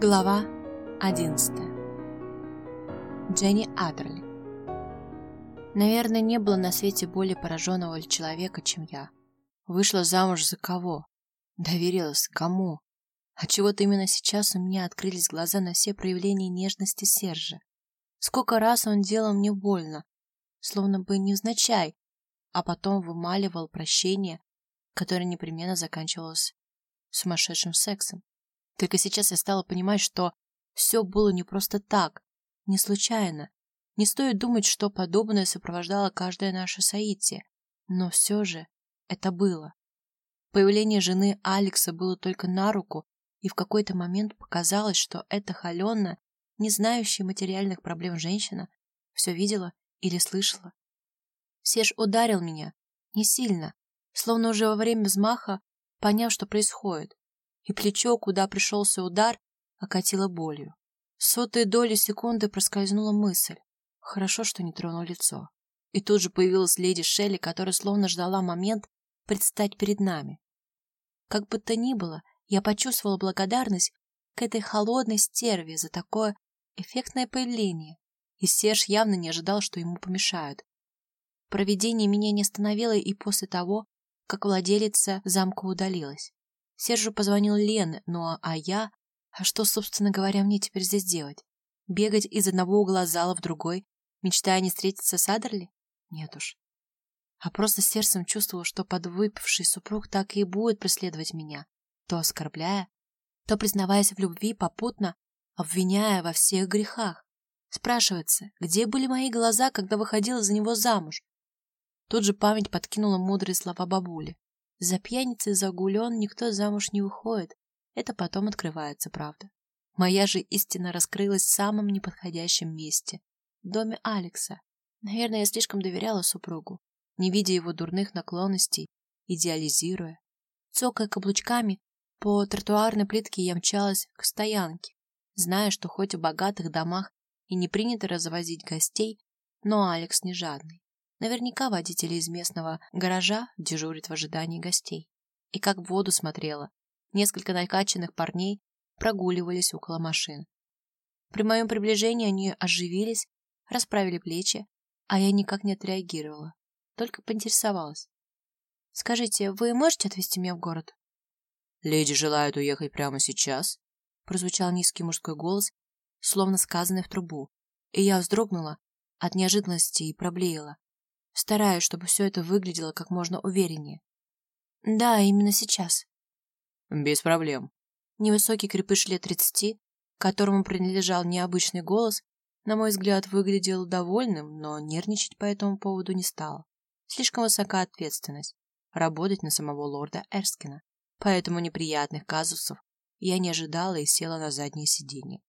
Глава 11 Дженни Адерли Наверное, не было на свете более пораженного человека, чем я. Вышла замуж за кого? Доверилась кому? А чего-то именно сейчас у меня открылись глаза на все проявления нежности Сержа. Сколько раз он делал мне больно, словно бы невзначай, а потом вымаливал прощение, которое непременно заканчивалось сумасшедшим сексом. Только сейчас я стала понимать, что все было не просто так, не случайно. Не стоит думать, что подобное сопровождало каждое наше соитие. Но все же это было. Появление жены Алекса было только на руку, и в какой-то момент показалось, что эта холеная, не знающая материальных проблем женщина, все видела или слышала. Серж ударил меня, не сильно, словно уже во время взмаха, поняв, что происходит и плечо, куда пришелся удар, окатило болью. Сотые доли секунды проскользнула мысль. Хорошо, что не тронул лицо. И тут же появилась леди Шелли, которая словно ждала момент предстать перед нами. Как бы то ни было, я почувствовала благодарность к этой холодной стерве за такое эффектное появление, и Серж явно не ожидал, что ему помешают. Проведение меня не остановило и после того, как владелица замка удалилась. Сержу позвонил Лен, ну а я... А что, собственно говоря, мне теперь здесь делать? Бегать из одного угла зала в другой, мечтая не встретиться с Адерли? Нет уж. А просто сердцем чувствовала, что подвыпивший супруг так и будет преследовать меня, то оскорбляя, то признаваясь в любви попутно, обвиняя во всех грехах. Спрашивается, где были мои глаза, когда выходила за него замуж? Тут же память подкинула мудрые слова бабули. За пьяницей загулен никто замуж не выходит. Это потом открывается, правда. Моя же истина раскрылась в самом неподходящем месте. В доме Алекса. Наверное, я слишком доверяла супругу, не видя его дурных наклонностей, идеализируя. Цокая каблучками, по тротуарной плитке я мчалась к стоянке, зная, что хоть в богатых домах и не принято развозить гостей, но Алекс не жадный. Наверняка водители из местного гаража дежурят в ожидании гостей. И как в воду смотрела. Несколько накачанных парней прогуливались около машин. При моем приближении они оживились, расправили плечи, а я никак не отреагировала. Только поинтересовалась. «Скажите, вы можете отвезти меня в город?» «Леди желают уехать прямо сейчас?» Прозвучал низкий мужской голос, словно сказанный в трубу. И я вздрогнула от неожиданности и проблеяла стараясь, чтобы все это выглядело как можно увереннее. Да, именно сейчас. Без проблем. Невысокий крепыш лет тридцати, которому принадлежал необычный голос, на мой взгляд, выглядел довольным, но нервничать по этому поводу не стал. Слишком высока ответственность работать на самого лорда Эрскина, поэтому неприятных казусов я не ожидала и села на заднее сиденье.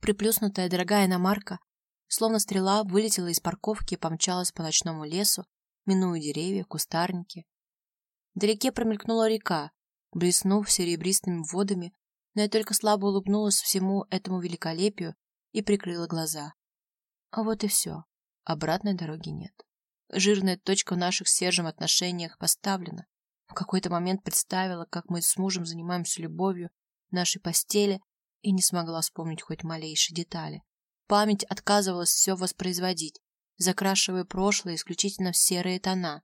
Приплюснутая дорогая иномарка Словно стрела вылетела из парковки и помчалась по ночному лесу, минуя деревья, кустарники. Вдалеке промелькнула река, блеснув серебристыми водами, но я только слабо улыбнулась всему этому великолепию и прикрыла глаза. А вот и все. Обратной дороги нет. Жирная точка в наших с Сержем отношениях поставлена. В какой-то момент представила, как мы с мужем занимаемся любовью в нашей постели и не смогла вспомнить хоть малейшие детали. Память отказывалась все воспроизводить, закрашивая прошлое исключительно в серые тона.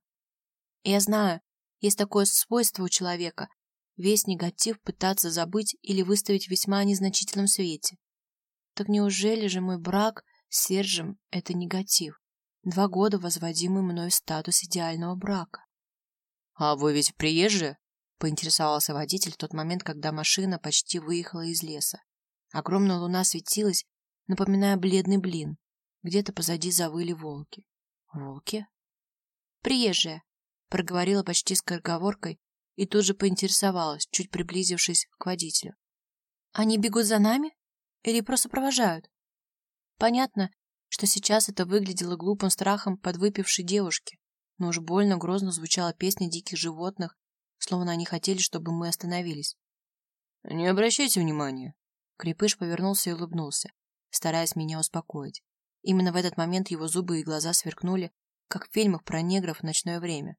Я знаю, есть такое свойство у человека — весь негатив пытаться забыть или выставить в весьма незначительном свете. Так неужели же мой брак с Сержем — это негатив? Два года возводимый мной статус идеального брака. — А вы ведь приезжие? — поинтересовался водитель в тот момент, когда машина почти выехала из леса. Огромная луна светилась, напоминая бледный блин. Где-то позади завыли волки. Волки? Приезжая, проговорила почти скороговоркой и тут же поинтересовалась, чуть приблизившись к водителю. Они бегут за нами или просто провожают? Понятно, что сейчас это выглядело глупым страхом подвыпившей девушки, но уж больно грозно звучала песня диких животных, словно они хотели, чтобы мы остановились. Не обращайте внимания. Крепыш повернулся и улыбнулся стараясь меня успокоить. Именно в этот момент его зубы и глаза сверкнули, как в фильмах про негров в ночное время.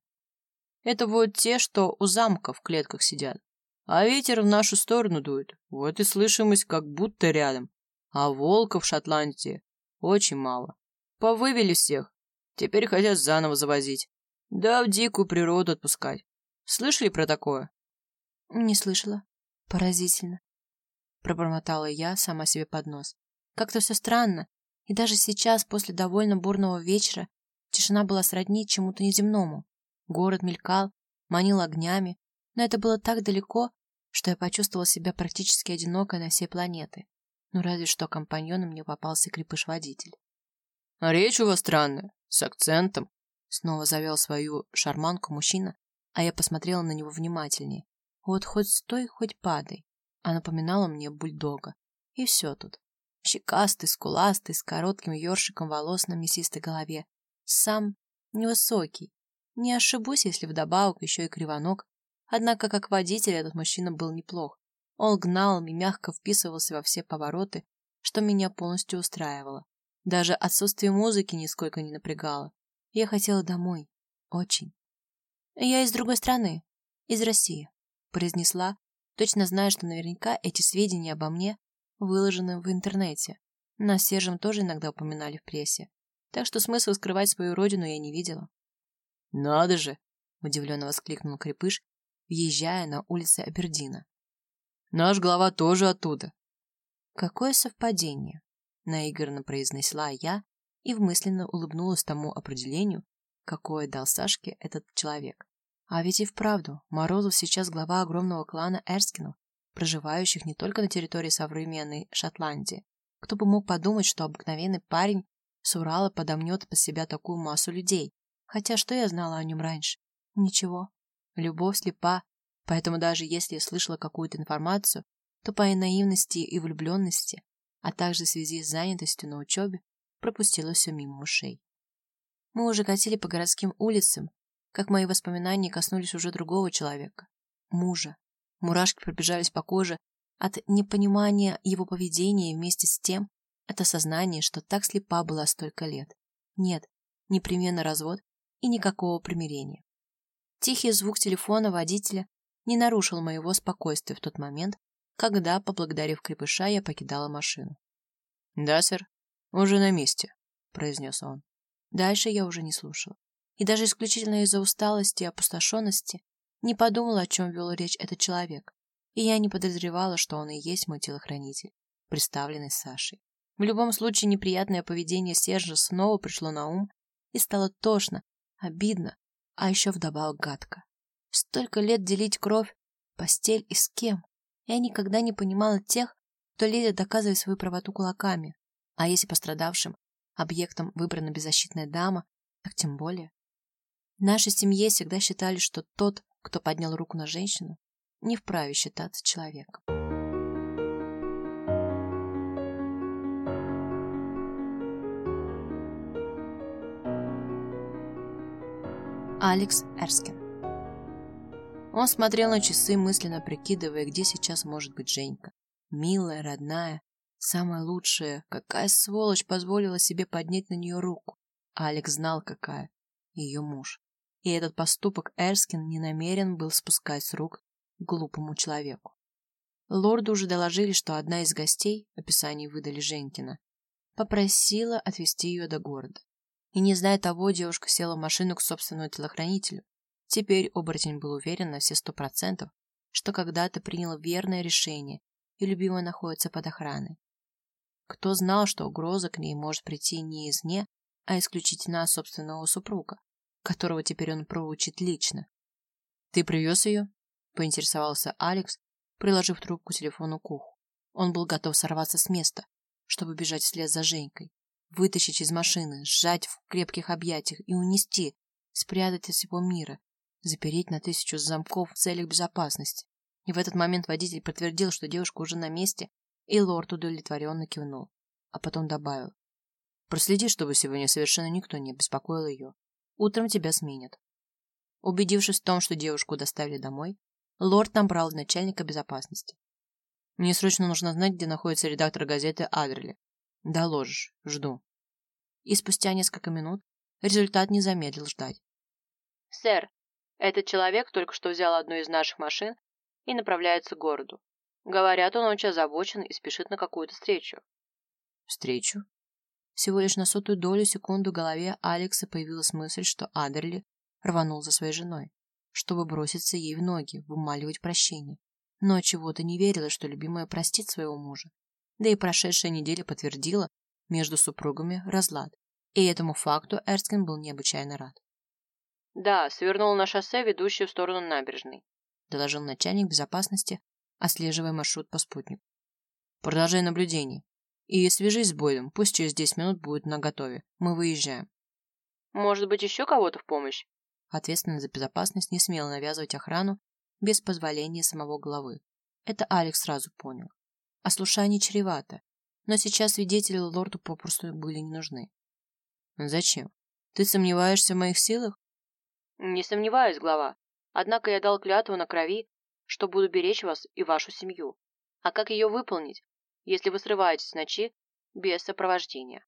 Это вот те, что у замка в клетках сидят. А ветер в нашу сторону дует. Вот и слышимость как будто рядом. А волков в Шотландии очень мало. Повывели всех. Теперь хотят заново завозить. Да в дикую природу отпускать. Слышали про такое? Не слышала. Поразительно. Пробормотала я сама себе под нос. Как-то все странно. И даже сейчас, после довольно бурного вечера, тишина была сродни чему-то неземному. Город мелькал, манил огнями, но это было так далеко, что я почувствовала себя практически одинокой на всей планете. Ну, разве что компаньоном мне попался крепыш-водитель. «А речь у вас странная, с акцентом», — снова завел свою шарманку мужчина, а я посмотрела на него внимательнее. Вот хоть стой, хоть падай. А напоминала мне бульдога. И все тут. Щекастый, скуластый, с коротким ёршиком волос на мясистой голове. Сам невысокий. Не ошибусь, если вдобавок еще и кривоног. Однако, как водитель, этот мужчина был неплох. Он гнал и мягко вписывался во все повороты, что меня полностью устраивало. Даже отсутствие музыки нисколько не напрягало. Я хотела домой. Очень. Я из другой страны. Из России. Произнесла, точно зная, что наверняка эти сведения обо мне выложены в интернете. Нас с Сержем тоже иногда упоминали в прессе. Так что смысла скрывать свою родину я не видела. «Надо же!» — удивленно воскликнул Крепыш, въезжая на улицы Абердина. «Наш глава тоже оттуда». «Какое совпадение!» — наигранно произнесла я и вмысленно улыбнулась тому определению, какое дал Сашке этот человек. А ведь и вправду, Морозов сейчас глава огромного клана Эрскинов, проживающих не только на территории современной Шотландии. Кто бы мог подумать, что обыкновенный парень с Урала подомнет под себя такую массу людей. Хотя что я знала о нем раньше? Ничего. Любовь слепа, поэтому даже если я слышала какую-то информацию, то по наивности и влюбленности, а также в связи с занятостью на учебе, пропустила все мимо ушей. Мы уже катили по городским улицам, как мои воспоминания коснулись уже другого человека, мужа. Мурашки пробежались по коже от непонимания его поведения вместе с тем от осознания, что так слепа была столько лет. Нет, непременно развод и никакого примирения. Тихий звук телефона водителя не нарушил моего спокойствия в тот момент, когда, поблагодарив крепыша, я покидала машину. «Да, сэр, уже на месте», — произнес он. Дальше я уже не слушала. И даже исключительно из-за усталости и опустошенности не подумала, о чем вел речь этот человек. И я не подозревала, что он и есть мой телохранитель, представленный Сашей. В любом случае, неприятное поведение Сержа снова пришло на ум и стало тошно, обидно, а еще вдобавок гадко. Столько лет делить кровь, постель и с кем? Я никогда не понимала тех, кто лезет доказывать свою правоту кулаками. А если пострадавшим объектом выбрана беззащитная дама, так тем более. В нашей семье всегда считали, что тот, кто поднял руку на женщину, не вправе считаться человеком. Алекс Эрскин Он смотрел на часы, мысленно прикидывая, где сейчас может быть Женька. Милая, родная, Самое лучшее, какая сволочь позволила себе поднять на нее руку. Алекс знал, какая. Ее муж. И этот поступок Эрскин не намерен был спускать с рук глупому человеку. Лорду уже доложили, что одна из гостей, описание выдали Женькина, попросила отвезти ее до города. И не зная того, девушка села в машину к собственному телохранителю. Теперь оборотень был уверен на все сто процентов, что когда-то принял верное решение, и любимая находится под охраной. Кто знал, что угроза к ней может прийти не извне, а исключительно от собственного супруга, которого теперь он проучит лично. «Ты привез ее?» — поинтересовался Алекс, приложив трубку телефону к уху. Он был готов сорваться с места, чтобы бежать вслед за Женькой, вытащить из машины, сжать в крепких объятиях и унести, спрятать от всего мира, запереть на тысячу замков в целях безопасности. И в этот момент водитель подтвердил, что девушка уже на месте и лорд удовлетворенно кивнул, а потом добавил. Проследи, чтобы сегодня совершенно никто не беспокоил ее. Утром тебя сменят. Убедившись в том, что девушку доставили домой, лорд набрал начальника безопасности. Мне срочно нужно знать, где находится редактор газеты Адерли. Доложишь. Жду. И спустя несколько минут результат не замедлил ждать. Сэр, этот человек только что взял одну из наших машин и направляется к городу. Говорят, он очень озабочен и спешит на какую-то встречу. Встречу? Всего лишь на сотую долю секунду в голове Алекса появилась мысль, что Адерли рванул за своей женой, чтобы броситься ей в ноги, вымаливать прощение. Но чего-то не верила, что любимая простит своего мужа. Да и прошедшая неделя подтвердила между супругами разлад. И этому факту Эрскин был необычайно рад. «Да, свернул на шоссе, ведущее в сторону набережной», доложил начальник безопасности, отслеживая маршрут по спутнику. «Продолжай наблюдение. И свяжись с Бойдом, пусть через десять минут будет наготове. Мы выезжаем». «Может быть, еще кого-то в помощь?» Ответственный за безопасность не смел навязывать охрану без позволения самого главы. Это Алекс сразу понял. Ослушание чревато, но сейчас свидетели лорду попросту были не нужны. «Зачем? Ты сомневаешься в моих силах?» Не сомневаюсь, глава. Однако я дал клятву на крови, что буду беречь вас и вашу семью. А как ее выполнить, если вы срываетесь в ночи без сопровождения?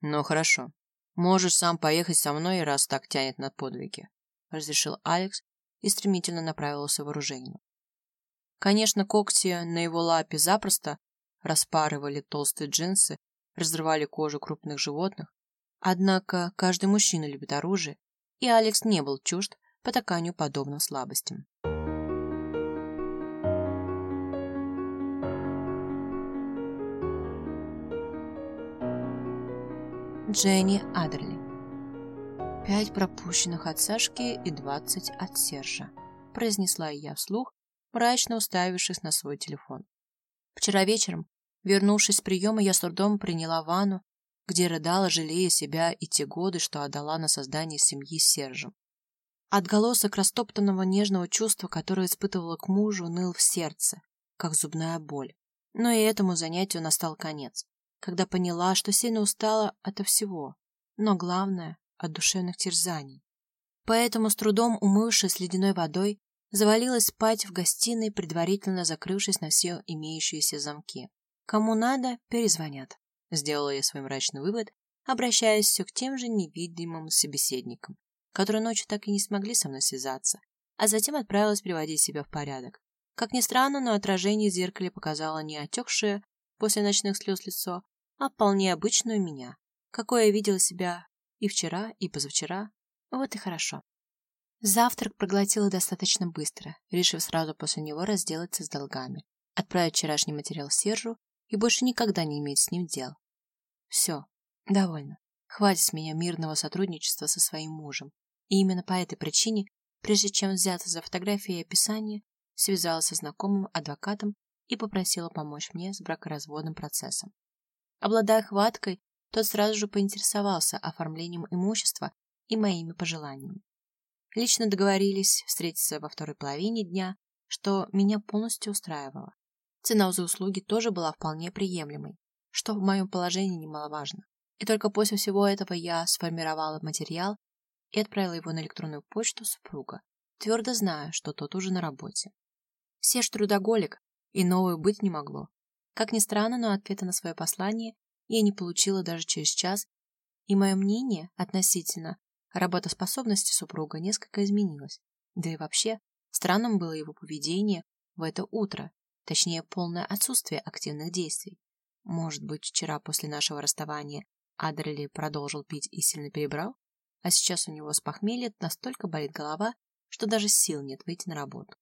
Ну хорошо. Можешь сам поехать со мной, раз так тянет на подвиги, разрешил Алекс и стремительно направился в вооружению. Конечно, когти на его лапе запросто распарывали толстые джинсы, разрывали кожу крупных животных. Однако каждый мужчина любит оружие и Алекс не был чужд потаканию подобным слабостям. Дженни Адерли «Пять пропущенных от Сашки и двадцать от Сержа», произнесла я вслух, мрачно уставившись на свой телефон. Вчера вечером, вернувшись с приема, я с трудом приняла ванну где рыдала, жалея себя и те годы, что отдала на создание семьи с Сержем. Отголосок растоптанного нежного чувства, которое испытывала к мужу, ныл в сердце, как зубная боль. Но и этому занятию настал конец, когда поняла, что сильно устала ото всего, но главное — от душевных терзаний. Поэтому, с трудом умывшись ледяной водой, завалилась спать в гостиной, предварительно закрывшись на все имеющиеся замки. Кому надо, перезвонят. Сделала я свой мрачный вывод, обращаясь все к тем же невидимым собеседникам, которые ночью так и не смогли со мной связаться, а затем отправилась приводить себя в порядок. Как ни странно, но отражение в зеркале показало не отекшее после ночных слез лицо, а вполне обычную меня, какой я видела себя и вчера, и позавчера. Вот и хорошо. Завтрак проглотила достаточно быстро, решив сразу после него разделаться с долгами, отправить вчерашний материал Сержу и больше никогда не иметь с ним дел. Все, довольно. Хватит с меня мирного сотрудничества со своим мужем. И именно по этой причине, прежде чем взяться за фотографии и описание, связалась со знакомым адвокатом и попросила помочь мне с бракоразводным процессом. Обладая хваткой, тот сразу же поинтересовался оформлением имущества и моими пожеланиями. Лично договорились встретиться во второй половине дня, что меня полностью устраивало. Цена за услуги тоже была вполне приемлемой, что в моем положении немаловажно. И только после всего этого я сформировала материал и отправила его на электронную почту супруга, твердо зная, что тот уже на работе. Все ж трудоголик, и новое быть не могло. Как ни странно, но ответа на свое послание я не получила даже через час, и мое мнение относительно работоспособности супруга несколько изменилось. Да и вообще, странным было его поведение в это утро, точнее, полное отсутствие активных действий. Может быть, вчера после нашего расставания Адерли продолжил пить и сильно перебрал, а сейчас у него с похмелья настолько болит голова, что даже сил нет выйти на работу.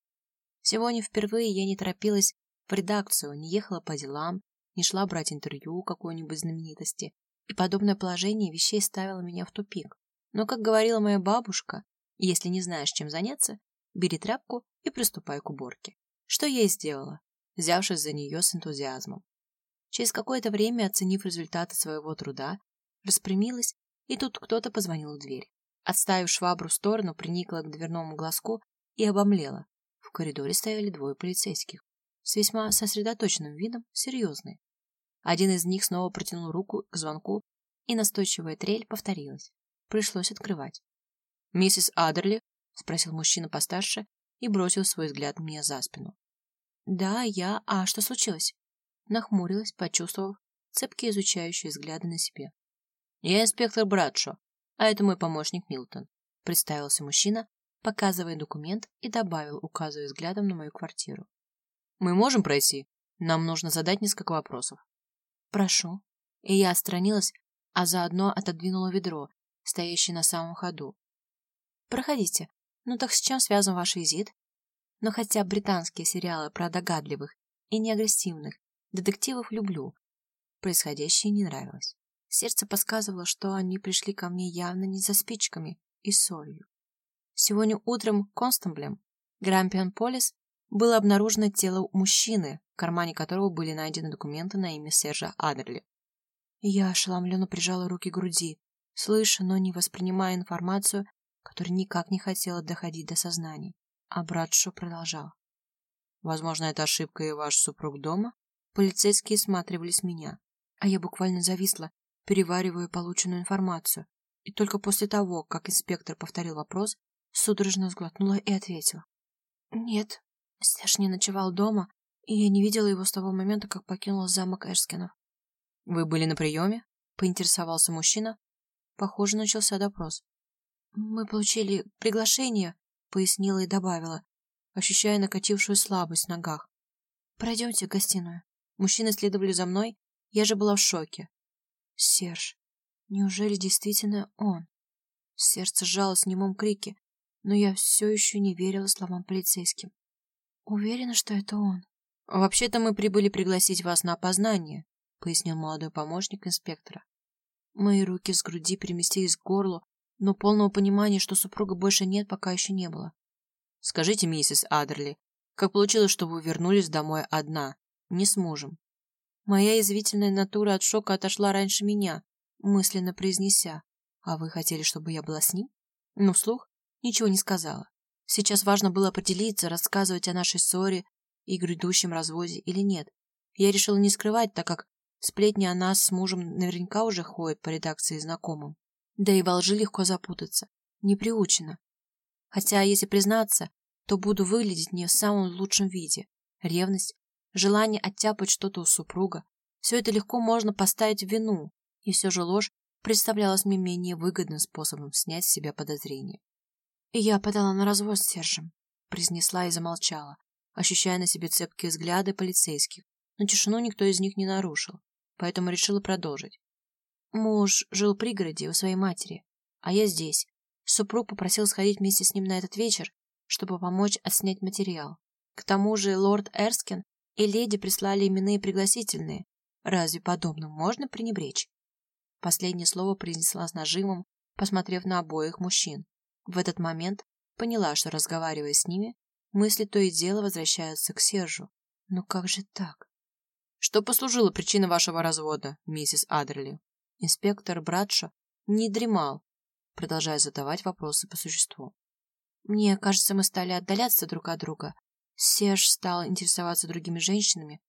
Сегодня впервые я не торопилась в редакцию, не ехала по делам, не шла брать интервью какой-нибудь знаменитости, и подобное положение вещей ставило меня в тупик. Но, как говорила моя бабушка, если не знаешь, чем заняться, бери тряпку и приступай к уборке. Что я и сделала, взявшись за нее с энтузиазмом. Через какое-то время, оценив результаты своего труда, распрямилась, и тут кто-то позвонил в дверь. Отставив швабру в сторону, приникла к дверному глазку и обомлела. В коридоре стояли двое полицейских, с весьма сосредоточенным видом, серьезные. Один из них снова протянул руку к звонку, и настойчивая трель повторилась. Пришлось открывать. «Миссис Адерли?» — спросил мужчина постарше и бросил свой взгляд мне за спину. «Да, я. А что случилось?» нахмурилась, почувствовав цепкие изучающие взгляды на себе. «Я инспектор Брадшо, а это мой помощник Милтон», — представился мужчина, показывая документ и добавил, указывая взглядом на мою квартиру. «Мы можем пройти? Нам нужно задать несколько вопросов». «Прошу». И я отстранилась, а заодно отодвинула ведро, стоящее на самом ходу. «Проходите. Ну так с чем связан ваш визит?» Но хотя британские сериалы про догадливых и неагрессивных детективов люблю, происходящее не нравилось. Сердце подсказывало, что они пришли ко мне явно не за спичками и солью. Сегодня утром констаблем Грампион Полис было обнаружено тело мужчины, в кармане которого были найдены документы на имя Сержа Адерли. Я ошеломленно прижала руки к груди, слыша, но не воспринимая информацию, которая никак не хотела доходить до сознания. А брат Шо продолжал. Возможно, это ошибка и ваш супруг дома? Полицейские сматривались меня, а я буквально зависла, переваривая полученную информацию. И только после того, как инспектор повторил вопрос, судорожно сглотнула и ответила. Нет, Серж не ночевал дома, и я не видела его с того момента, как покинула замок Эшскинов. Вы были на приеме? Поинтересовался мужчина. Похоже, начался допрос. Мы получили приглашение, пояснила и добавила, ощущая накатившую слабость в ногах. Пройдемте в гостиную. Мужчины следовали за мной, я же была в шоке. Серж, неужели действительно он? Сердце сжалось в немом крике, но я все еще не верила словам полицейским. Уверена, что это он. Вообще-то мы прибыли пригласить вас на опознание, пояснил молодой помощник инспектора. Мои руки с груди переместились к горлу, но полного понимания, что супруга больше нет, пока еще не было. Скажите, миссис Адерли, как получилось, что вы вернулись домой одна, не с мужем? Моя извительная натура от шока отошла раньше меня, мысленно произнеся. А вы хотели, чтобы я была с ним? Но вслух ничего не сказала. Сейчас важно было определиться, рассказывать о нашей ссоре и грядущем разводе или нет. Я решила не скрывать, так как сплетни о нас с мужем наверняка уже ходят по редакции знакомым. Да и во лжи легко запутаться. Не приучена. Хотя, если признаться, то буду выглядеть не в самом лучшем виде. Ревность, желание оттяпать что-то у супруга. Все это легко можно поставить в вину, и все же ложь представлялась мне менее выгодным способом снять с себя подозрения. Я подала на развод с Сержем, произнесла и замолчала, ощущая на себе цепкие взгляды полицейских, но тишину никто из них не нарушил, поэтому решила продолжить. Муж жил в пригороде у своей матери, а я здесь. Супруг попросил сходить вместе с ним на этот вечер, чтобы помочь отснять материал. К тому же лорд Эрскин и леди прислали именные пригласительные. Разве подобным можно пренебречь? Последнее слово произнесла с нажимом, посмотрев на обоих мужчин. В этот момент поняла, что, разговаривая с ними, мысли то и дело возвращаются к Сержу. Но как же так? Что послужило причиной вашего развода, миссис Адерли? Инспектор Братшо не дремал, продолжая задавать вопросы по существу. Мне кажется, мы стали отдаляться друг от друга. Серж стал интересоваться другими женщинами.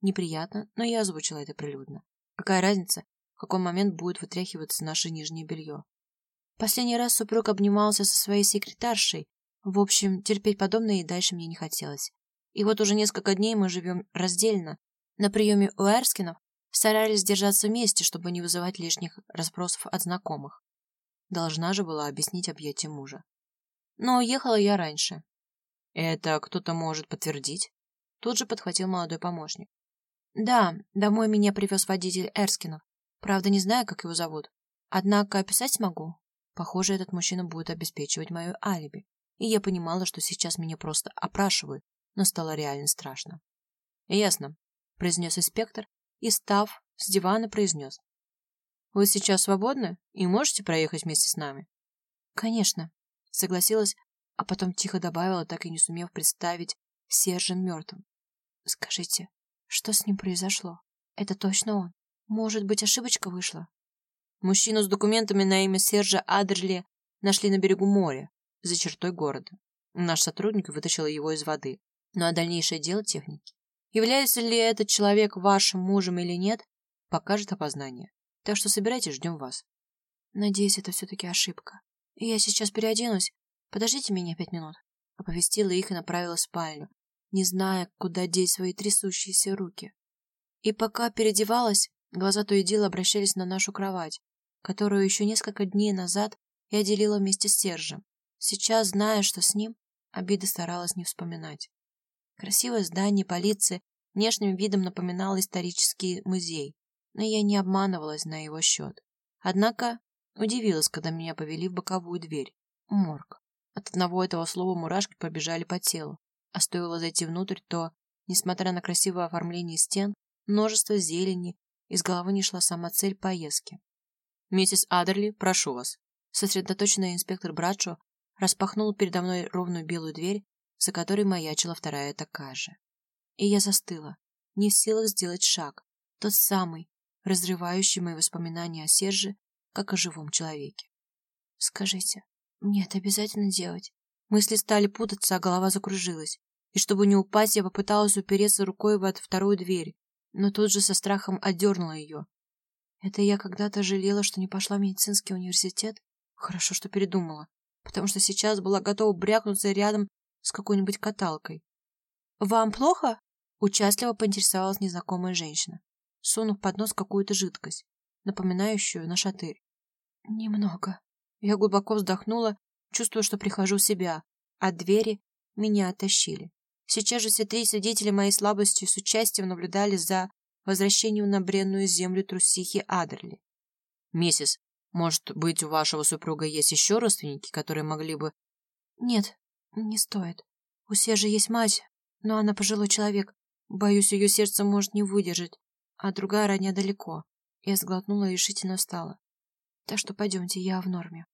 Неприятно, но я озвучила это прилюдно. Какая разница, в какой момент будет вытряхиваться наше нижнее белье. Последний раз супруг обнимался со своей секретаршей. В общем, терпеть подобное и дальше мне не хотелось. И вот уже несколько дней мы живем раздельно. На приеме у Эрскинов старались держаться вместе, чтобы не вызывать лишних расспросов от знакомых. Должна же была объяснить объятие мужа. Но уехала я раньше. Это кто-то может подтвердить? Тут же подхватил молодой помощник. Да, домой меня привез водитель Эрскинов. Правда, не знаю, как его зовут. Однако описать смогу. Похоже, этот мужчина будет обеспечивать мое алиби. И я понимала, что сейчас меня просто опрашивают, но стало реально страшно. «Ясно», — произнес инспектор и, став с дивана, произнес. «Вы сейчас свободны и можете проехать вместе с нами?» «Конечно», — согласилась, а потом тихо добавила, так и не сумев представить Сержа мертвым. «Скажите, что с ним произошло? Это точно он?» Может быть, ошибочка вышла? Мужчину с документами на имя Сержа Адерли нашли на берегу моря, за чертой города. Наш сотрудник вытащил его из воды. Ну а дальнейшее дело техники. Является ли этот человек вашим мужем или нет, покажет опознание. Так что собирайтесь, ждем вас. Надеюсь, это все-таки ошибка. Я сейчас переоденусь. Подождите меня пять минут. Оповестила их и направила в спальню, не зная, куда деть свои трясущиеся руки. И пока переодевалась, Глаза то и дело обращались на нашу кровать, которую еще несколько дней назад я делила вместе с Сержем. Сейчас, зная, что с ним, обиды старалась не вспоминать. Красивое здание полиции внешним видом напоминало исторический музей, но я не обманывалась на его счет. Однако удивилась, когда меня повели в боковую дверь. Морг. От одного этого слова мурашки побежали по телу, а стоило зайти внутрь, то, несмотря на красивое оформление стен, множество зелени, из головы не шла сама цель поездки. «Миссис Адерли, прошу вас». Сосредоточенный инспектор Брадшо распахнул передо мной ровную белую дверь, за которой маячила вторая такая же. И я застыла, не в силах сделать шаг, тот самый, разрывающий мои воспоминания о Серже, как о живом человеке. «Скажите, мне это обязательно делать?» Мысли стали путаться, а голова закружилась. И чтобы не упасть, я попыталась упереться рукой в эту вторую дверь, но тут же со страхом отдернула ее. Это я когда-то жалела, что не пошла в медицинский университет? Хорошо, что передумала, потому что сейчас была готова брякнуться рядом с какой-нибудь каталкой. «Вам плохо?» — участливо поинтересовалась незнакомая женщина, сунув под нос какую-то жидкость, напоминающую на шатырь. «Немного». Я глубоко вздохнула, чувствуя, что прихожу в себя. От двери меня оттащили. Сейчас же все три свидетеля моей слабости с участием наблюдали за возвращением на бренную землю трусихи Адерли. «Миссис, может быть, у вашего супруга есть еще родственники, которые могли бы...» «Нет, не стоит. У Сержи есть мать, но она пожилой человек. Боюсь, ее сердце может не выдержать, а другая родня далеко». Я сглотнула и решительно встала. «Так что пойдемте, я в норме».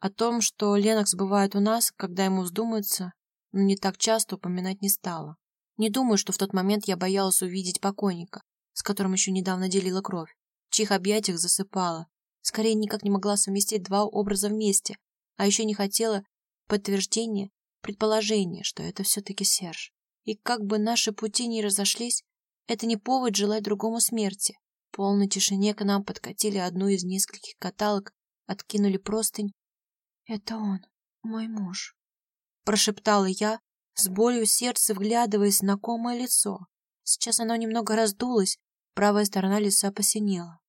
О том, что Ленокс бывает у нас, когда ему вздумается, но не так часто упоминать не стала. Не думаю, что в тот момент я боялась увидеть покойника, с которым еще недавно делила кровь, в чьих объятиях засыпала. Скорее, никак не могла совместить два образа вместе, а еще не хотела подтверждения, предположения, что это все-таки Серж. И как бы наши пути не разошлись, это не повод желать другому смерти. В полной тишине к нам подкатили одну из нескольких каталог, откинули простынь. Это он, мой муж прошептала я, с болью в сердце вглядываясь в знакомое лицо. Сейчас оно немного раздулось, правая сторона лица посинела.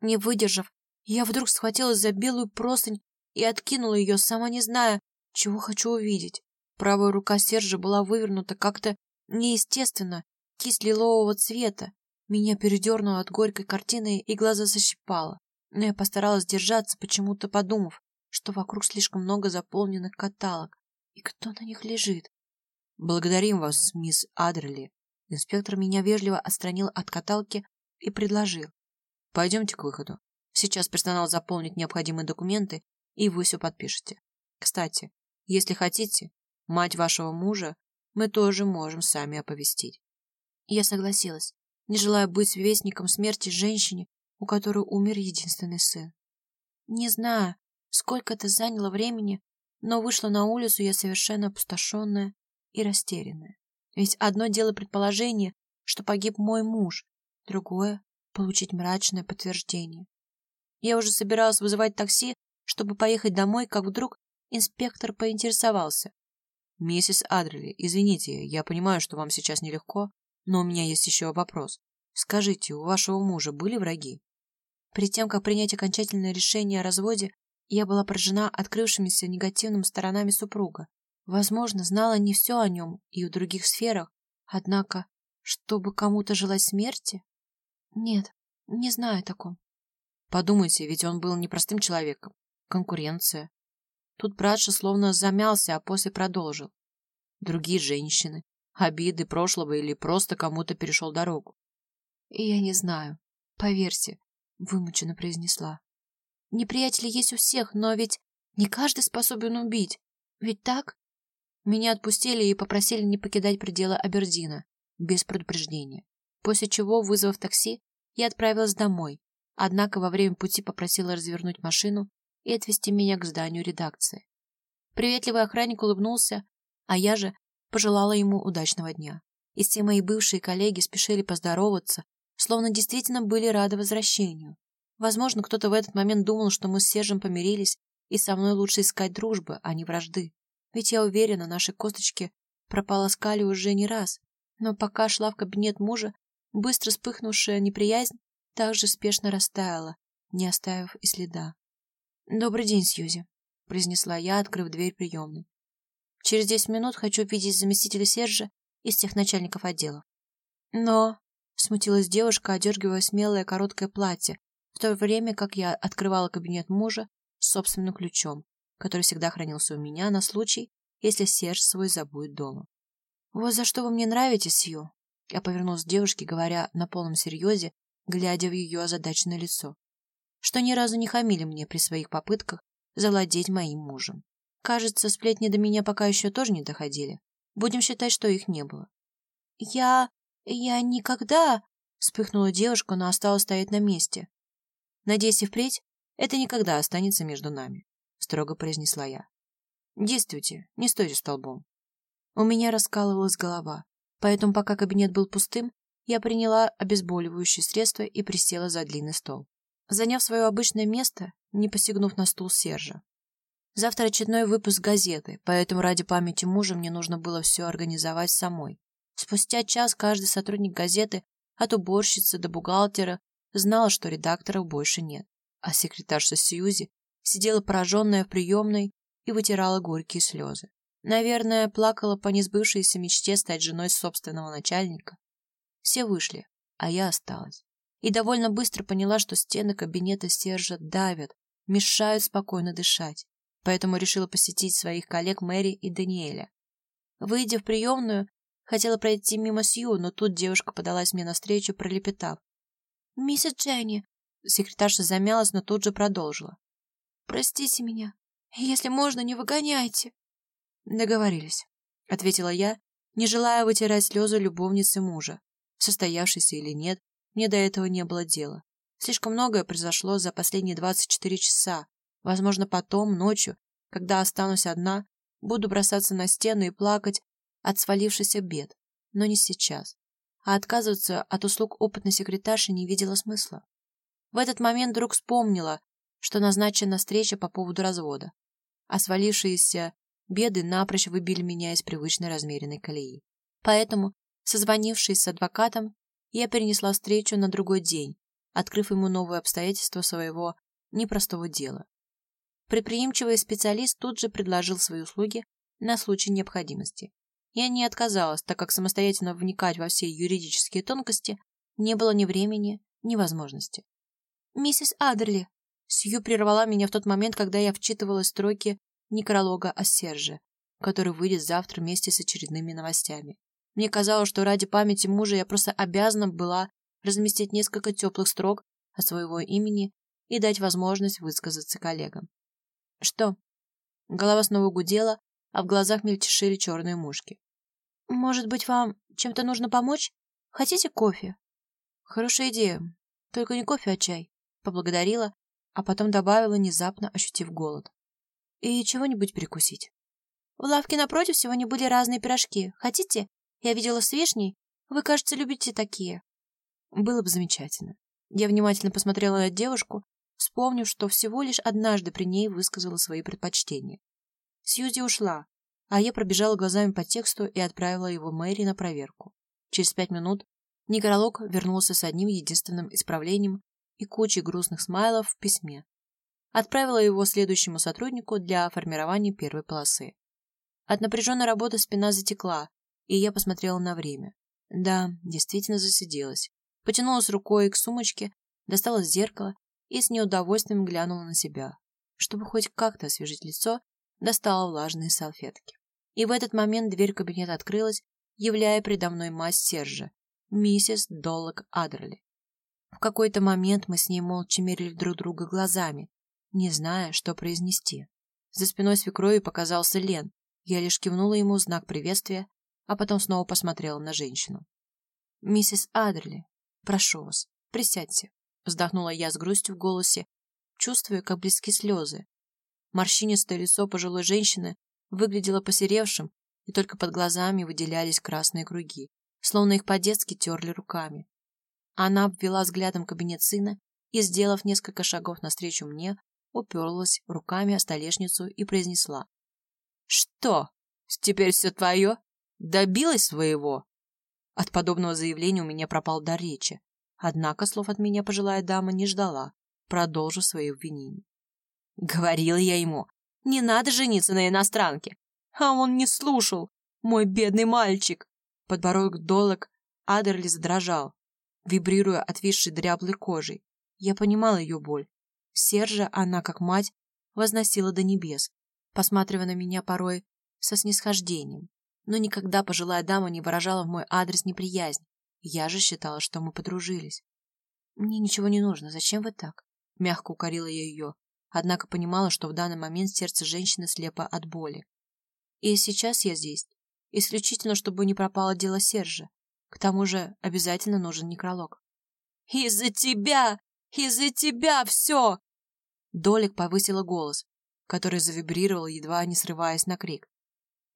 Не выдержав, я вдруг схватилась за белую простынь и откинула ее, сама не зная, чего хочу увидеть. Правая рука Сержа была вывернута как-то неестественно, кисть лилового цвета. Меня передернуло от горькой картины и глаза защипало. Но я постаралась держаться, почему-то подумав, что вокруг слишком много заполненных каталог. И кто на них лежит? Благодарим вас, мисс Адрели. Инспектор меня вежливо отстранил от каталки и предложил. Пойдемте к выходу. Сейчас персонал заполнит необходимые документы, и вы все подпишете. Кстати, если хотите, мать вашего мужа мы тоже можем сами оповестить. Я согласилась, не желая быть вестником смерти женщине, у которой умер единственный сын. Не знаю, сколько это заняло времени, но вышла на улицу я совершенно опустошенная и растерянная. Ведь одно дело предположение, что погиб мой муж, другое — получить мрачное подтверждение. Я уже собиралась вызывать такси, чтобы поехать домой, как вдруг инспектор поинтересовался. «Миссис Адрели, извините, я понимаю, что вам сейчас нелегко, но у меня есть еще вопрос. Скажите, у вашего мужа были враги?» Перед тем, как принять окончательное решение о разводе, я была поражена открывшимися негативными сторонами супруга. Возможно, знала не все о нем и в других сферах, однако, чтобы кому-то желать смерти? Нет, не знаю о таком. Подумайте, ведь он был непростым человеком. Конкуренция. Тут Братша словно замялся, а после продолжил. Другие женщины, обиды прошлого или просто кому-то перешел дорогу. И я не знаю. Поверьте, вымученно произнесла. Неприятели есть у всех, но ведь не каждый способен убить. Ведь так? Меня отпустили и попросили не покидать пределы Абердина, без предупреждения. После чего, вызвав такси, я отправилась домой. Однако во время пути попросила развернуть машину и отвезти меня к зданию редакции. Приветливый охранник улыбнулся, а я же пожелала ему удачного дня. И все мои бывшие коллеги спешили поздороваться, словно действительно были рады возвращению. Возможно, кто-то в этот момент думал, что мы с Сержем помирились, и со мной лучше искать дружбы, а не вражды. Ведь я уверена, нашей косточке пропала скали уже не раз. Но пока шла в кабинет мужа, быстро вспыхнувшая неприязнь также спешно растаяла, не оставив и следа. «Добрый день, Сьюзи». произнесла я, открыв дверь приемной. Через десять минут хочу видеть заместителя Сержа из тех начальников отделов. Но... Смутилась девушка, одергивая смелое короткое платье, в то время как я открывала кабинет мужа собственным ключом, который всегда хранился у меня на случай, если Серж свой забудет дома. «Вот за что вы мне нравитесь, Сью?» Я повернулась к девушке, говоря на полном серьезе, глядя в ее озадаченное лицо, что ни разу не хамили мне при своих попытках завладеть моим мужем. Кажется, сплетни до меня пока еще тоже не доходили. Будем считать, что их не было. «Я... я никогда...» — вспыхнула девушка, но осталась стоять на месте. «Надеюсь, и впредь это никогда останется между нами», — строго произнесла я. «Действуйте, не стойте столбом». У меня раскалывалась голова, поэтому пока кабинет был пустым, я приняла обезболивающее средство и присела за длинный стол, заняв свое обычное место, не посягнув на стул Сержа. Завтра очередной выпуск газеты, поэтому ради памяти мужа мне нужно было все организовать самой. Спустя час каждый сотрудник газеты, от уборщицы до бухгалтера, знал, что редакторов больше нет. А секретарша Сьюзи сидела пораженная в приемной и вытирала горькие слезы. Наверное, плакала по несбывшейся мечте стать женой собственного начальника. Все вышли, а я осталась. И довольно быстро поняла, что стены кабинета Сержа давят, мешают спокойно дышать поэтому решила посетить своих коллег Мэри и Даниэля. Выйдя в приемную, хотела пройти мимо Сью, но тут девушка подалась мне навстречу, пролепетав. «Миссис Дженни!» Секретарша замялась, но тут же продолжила. «Простите меня. Если можно, не выгоняйте». «Договорились», — ответила я, не желая вытирать слезы любовницы мужа. Состоявшейся или нет, мне до этого не было дела. Слишком многое произошло за последние двадцать четыре часа, Возможно, потом, ночью, когда останусь одна, буду бросаться на стену и плакать от свалившихся бед. Но не сейчас. А отказываться от услуг опытной секретарши не видела смысла. В этот момент вдруг вспомнила, что назначена встреча по поводу развода, а свалившиеся беды напрочь выбили меня из привычной размеренной колеи. Поэтому, созвонившись с адвокатом, я перенесла встречу на другой день, открыв ему новые обстоятельства своего непростого дела. Предприимчивый специалист тут же предложил свои услуги на случай необходимости. Я не отказалась, так как самостоятельно вникать во все юридические тонкости не было ни времени, ни возможности. «Миссис Адерли!» Сью прервала меня в тот момент, когда я вчитывала строки некролога о Серже, который выйдет завтра вместе с очередными новостями. Мне казалось, что ради памяти мужа я просто обязана была разместить несколько теплых строк от своего имени и дать возможность высказаться коллегам. Что? Голова снова гудела, а в глазах мельтешили черные мушки. Может быть, вам чем-то нужно помочь? Хотите кофе? Хорошая идея. Только не кофе, а чай. Поблагодарила, а потом добавила, внезапно ощутив голод. И чего-нибудь перекусить. В лавке напротив сегодня были разные пирожки. Хотите? Я видела с вишней. Вы, кажется, любите такие. Было бы замечательно. Я внимательно посмотрела на девушку, вспомнив, что всего лишь однажды при ней высказала свои предпочтения. Сьюзи ушла, а я пробежала глазами по тексту и отправила его Мэри на проверку. Через пять минут Негролог вернулся с одним единственным исправлением и кучей грустных смайлов в письме. Отправила его следующему сотруднику для формирования первой полосы. От напряженной работы спина затекла, и я посмотрела на время. Да, действительно засиделась. Потянулась рукой к сумочке, достала зеркало и с неудовольствием глянула на себя. Чтобы хоть как-то освежить лицо, достала влажные салфетки. И в этот момент дверь кабинета открылась, являя предо мной мать Сержа, миссис Доллок Адерли. В какой-то момент мы с ней молча мерили друг друга глазами, не зная, что произнести. За спиной свекрови показался Лен. Я лишь кивнула ему знак приветствия, а потом снова посмотрела на женщину. «Миссис Адерли, прошу вас, присядьте». Вздохнула я с грустью в голосе, чувствуя, как близки слезы. Морщинистое лицо пожилой женщины выглядело посеревшим, и только под глазами выделялись красные круги, словно их по-детски терли руками. Она обвела взглядом кабинет сына и, сделав несколько шагов навстречу мне, уперлась руками о столешницу и произнесла. «Что? Теперь все твое? Добилась своего?» От подобного заявления у меня пропал дар речи. Однако слов от меня пожилая дама не ждала, продолжив свои обвинения. Говорила я ему, Не надо жениться на иностранке. А он не слушал. Мой бедный мальчик. Подбородок долог Адерли задрожал, вибрируя отвисшей дряблой кожей. Я понимала ее боль. Сержа она, как мать, возносила до небес, посматривая на меня порой со снисхождением. Но никогда пожилая дама не выражала в мой адрес неприязнь. Я же считала, что мы подружились. «Мне ничего не нужно. Зачем вы так?» Мягко укорила я ее, однако понимала, что в данный момент сердце женщины слепо от боли. И сейчас я здесь, исключительно, чтобы не пропало дело Сержа. К тому же обязательно нужен некролог. «Из-за тебя! Из-за тебя все!» Долик повысила голос, который завибрировал, едва не срываясь на крик.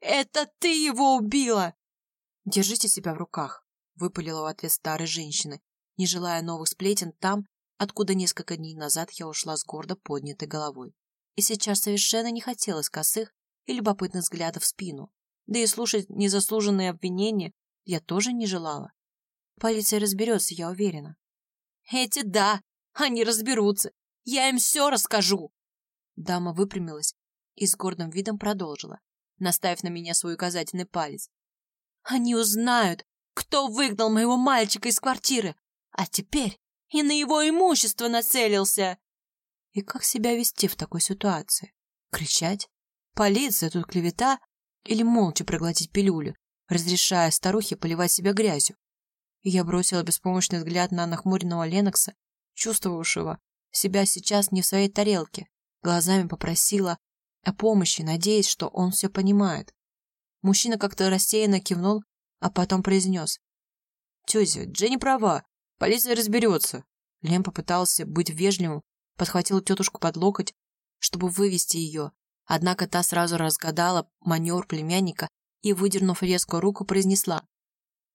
«Это ты его убила!» «Держите себя в руках», — выпалила в ответ старой женщины, не желая новых сплетен там, откуда несколько дней назад я ушла с гордо поднятой головой. И сейчас совершенно не хотелось косых и любопытных взглядов в спину, да и слушать незаслуженные обвинения я тоже не желала. Полиция разберется, я уверена. Эти да, они разберутся. Я им все расскажу. Дама выпрямилась и с гордым видом продолжила, наставив на меня свой указательный палец. Они узнают, кто выгнал моего мальчика из квартиры, а теперь и на его имущество нацелился. И как себя вести в такой ситуации? Кричать? Полиция, тут клевета? Или молча проглотить пилюлю, разрешая старухе поливать себя грязью? я бросила беспомощный взгляд на нахмуренного Ленокса, чувствовавшего себя сейчас не в своей тарелке, глазами попросила о помощи, надеясь, что он все понимает. Мужчина как-то рассеянно кивнул, а потом произнес. «Тетя, Дженни права. Полиция разберется. Лем попытался быть вежливым, подхватил тетушку под локоть, чтобы вывести ее. Однако та сразу разгадала маневр племянника и, выдернув резкую руку, произнесла.